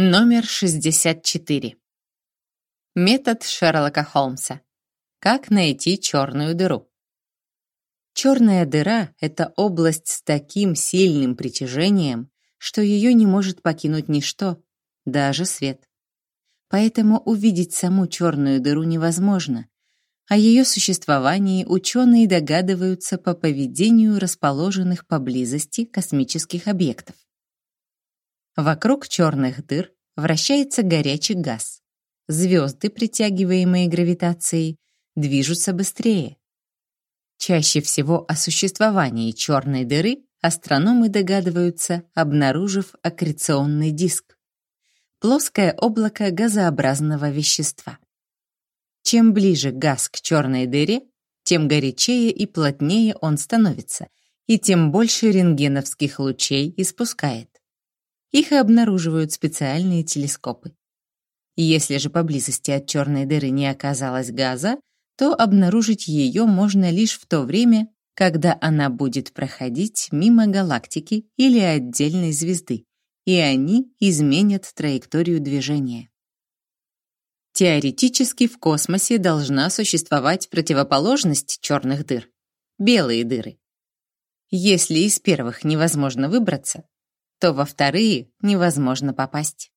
Номер 64. Метод Шерлока Холмса. Как найти черную дыру? Черная дыра — это область с таким сильным притяжением, что ее не может покинуть ничто, даже свет. Поэтому увидеть саму черную дыру невозможно. О ее существовании ученые догадываются по поведению расположенных поблизости космических объектов. Вокруг черных дыр вращается горячий газ. Звезды, притягиваемые гравитацией, движутся быстрее. Чаще всего о существовании черной дыры астрономы догадываются, обнаружив аккреционный диск. Плоское облако газообразного вещества. Чем ближе газ к черной дыре, тем горячее и плотнее он становится, и тем больше рентгеновских лучей испускает. Их и обнаруживают специальные телескопы. Если же поблизости от черной дыры не оказалось газа, то обнаружить ее можно лишь в то время, когда она будет проходить мимо галактики или отдельной звезды, и они изменят траекторию движения. Теоретически в космосе должна существовать противоположность черных дыр — белые дыры. Если из первых невозможно выбраться, то во вторые невозможно попасть.